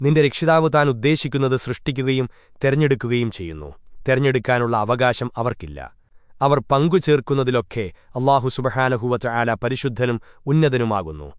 നിന്റെ രക്ഷിതാവ് താൻ ഉദ്ദേശിക്കുന്നത് സൃഷ്ടിക്കുകയും തെരഞ്ഞെടുക്കുകയും ചെയ്യുന്നു. തെരഞ്ഞെടുക്കാനുള്ള അവകാശം അവർക്കില്ല. അവർ പങ്കുചേർക്കുന്നതിലൊക്കെ അള്ളാഹു സുബഹാനഹുവറ്റ ആല പരിശുദ്ധനും ഉന്നതനുമാകുന്നു.